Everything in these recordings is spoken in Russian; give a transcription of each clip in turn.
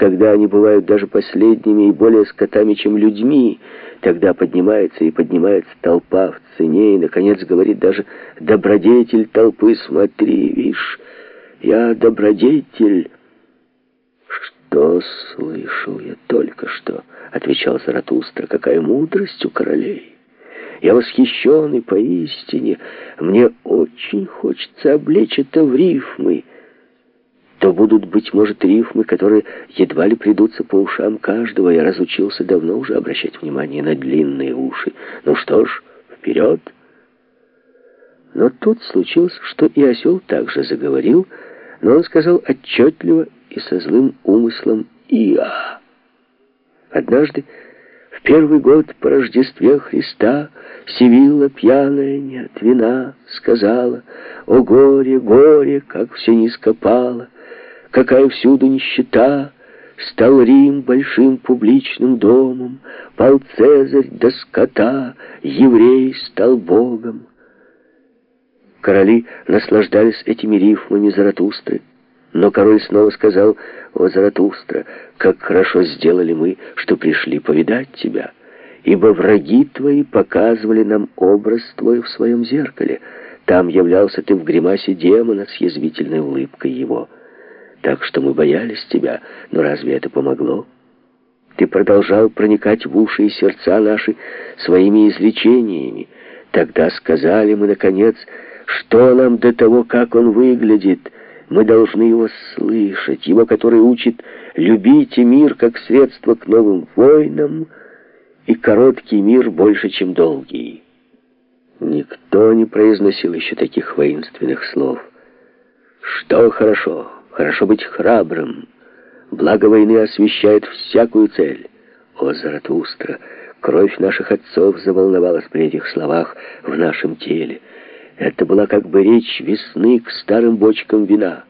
когда они бывают даже последними и более скотами, чем людьми, тогда поднимается и поднимается толпа в цене, и, наконец, говорит даже добродетель толпы, смотри, видишь, я добродетель. Что слышал я только что, отвечал Заратустра, какая мудрость у королей. Я восхищен и поистине, мне очень хочется облечь это в рифмы, то будут, быть может, рифмы, которые едва ли придутся по ушам каждого. Я разучился давно уже обращать внимание на длинные уши. Ну что ж, вперед! Но тут случилось, что и осел также заговорил, но он сказал отчетливо и со злым умыслом «Иа». Однажды, в первый год по Рождестве Христа, Сивилла, пьяная, не от вина, сказала, «О горе, горе, как все низко пало!» Какая всюду нищета, Стал Рим большим публичным домом, Пал Цезарь до скота, Еврей стал богом. Короли наслаждались этими рифмами Заратустры. Но король снова сказал, «О, Заратустра, как хорошо сделали мы, что пришли повидать тебя, ибо враги твои показывали нам образ твой в своем зеркале. Там являлся ты в гримасе демона с язвительной улыбкой его» так что мы боялись тебя. Но разве это помогло? Ты продолжал проникать в уши и сердца наши своими изречениями. Тогда сказали мы, наконец, что нам до того, как он выглядит. Мы должны его слышать, его, который учит любить мир как средство к новым войнам, и короткий мир больше, чем долгий. Никто не произносил еще таких воинственных слов. Что хорошо, Хорошо быть храбрым. Благо войны освещает всякую цель. О, Заратустра, кровь наших отцов заволновалась при этих словах в нашем теле. Это была как бы речь весны к старым бочкам вина.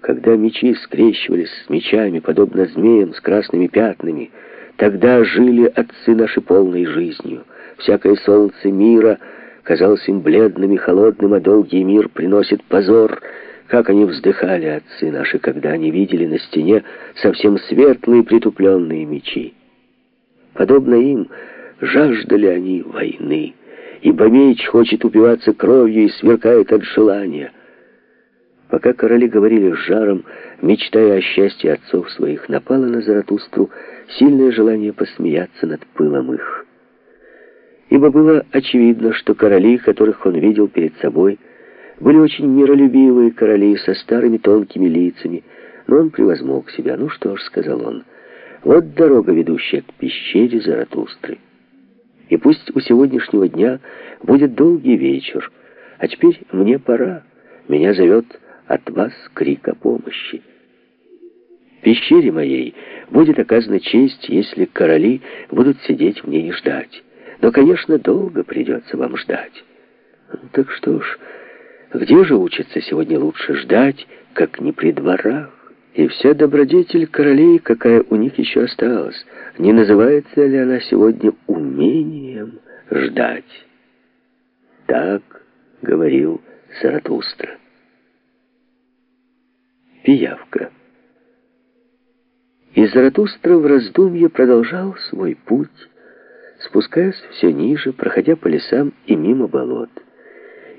Когда мечи скрещивались с мечами, подобно змеям с красными пятнами, тогда жили отцы наши полной жизнью. Всякое солнце мира казалось им бледным и холодным, а долгий мир приносит позор — как они вздыхали, отцы наши, когда они видели на стене совсем светлые притупленные мечи. Подобно им, жаждали они войны, ибо меч хочет упиваться кровью и сверкает от желания. Пока короли говорили с жаром, мечтая о счастье отцов своих, напало на Заратустру сильное желание посмеяться над пылом их. Ибо было очевидно, что короли, которых он видел перед собой, были очень миролюбивые короли со старыми тонкими лицами, но он превозмог себя. «Ну что ж», — сказал он, — «вот дорога, ведущая к пещере Заратустры. И пусть у сегодняшнего дня будет долгий вечер, а теперь мне пора, меня зовет от вас крик о помощи. Пещере моей будет оказана честь, если короли будут сидеть в ней и ждать. Но, конечно, долго придется вам ждать. Так что ж... Где же учится сегодня лучше ждать, как не при дворах? И вся добродетель королей, какая у них еще осталась, не называется ли она сегодня умением ждать? Так говорил Заратустра. Пиявка. И Заратустра в раздумье продолжал свой путь, спускаясь все ниже, проходя по лесам и мимо болот.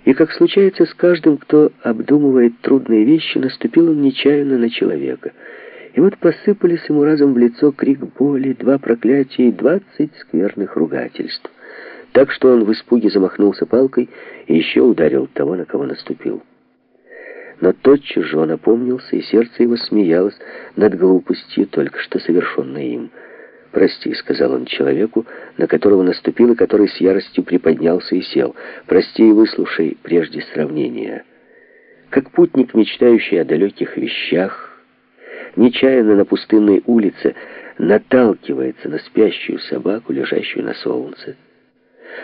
И, как случается с каждым, кто обдумывает трудные вещи, наступил он нечаянно на человека. И вот посыпались ему разом в лицо крик боли, два проклятия и двадцать скверных ругательств. Так что он в испуге замахнулся палкой и еще ударил того, на кого наступил. Но тотчас же он опомнился, и сердце его смеялось над глупостью, только что совершенной им. «Прости», — сказал он человеку, на которого наступил и который с яростью приподнялся и сел. «Прости и выслушай прежде сравнения». Как путник, мечтающий о далеких вещах, нечаянно на пустынной улице наталкивается на спящую собаку, лежащую на солнце.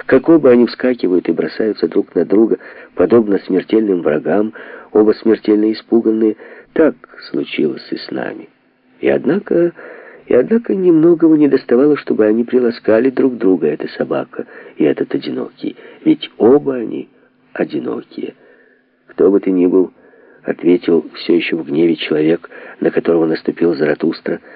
Как оба они вскакивают и бросаются друг на друга, подобно смертельным врагам, оба смертельно испуганные, так случилось и с нами. И однако... И однако немногого не доставало, чтобы они приласкали друг друга, эта собака и этот одинокий. Ведь оба они одинокие. Кто бы ты ни был, ответил все еще в гневе человек, на которого наступил Заратустра,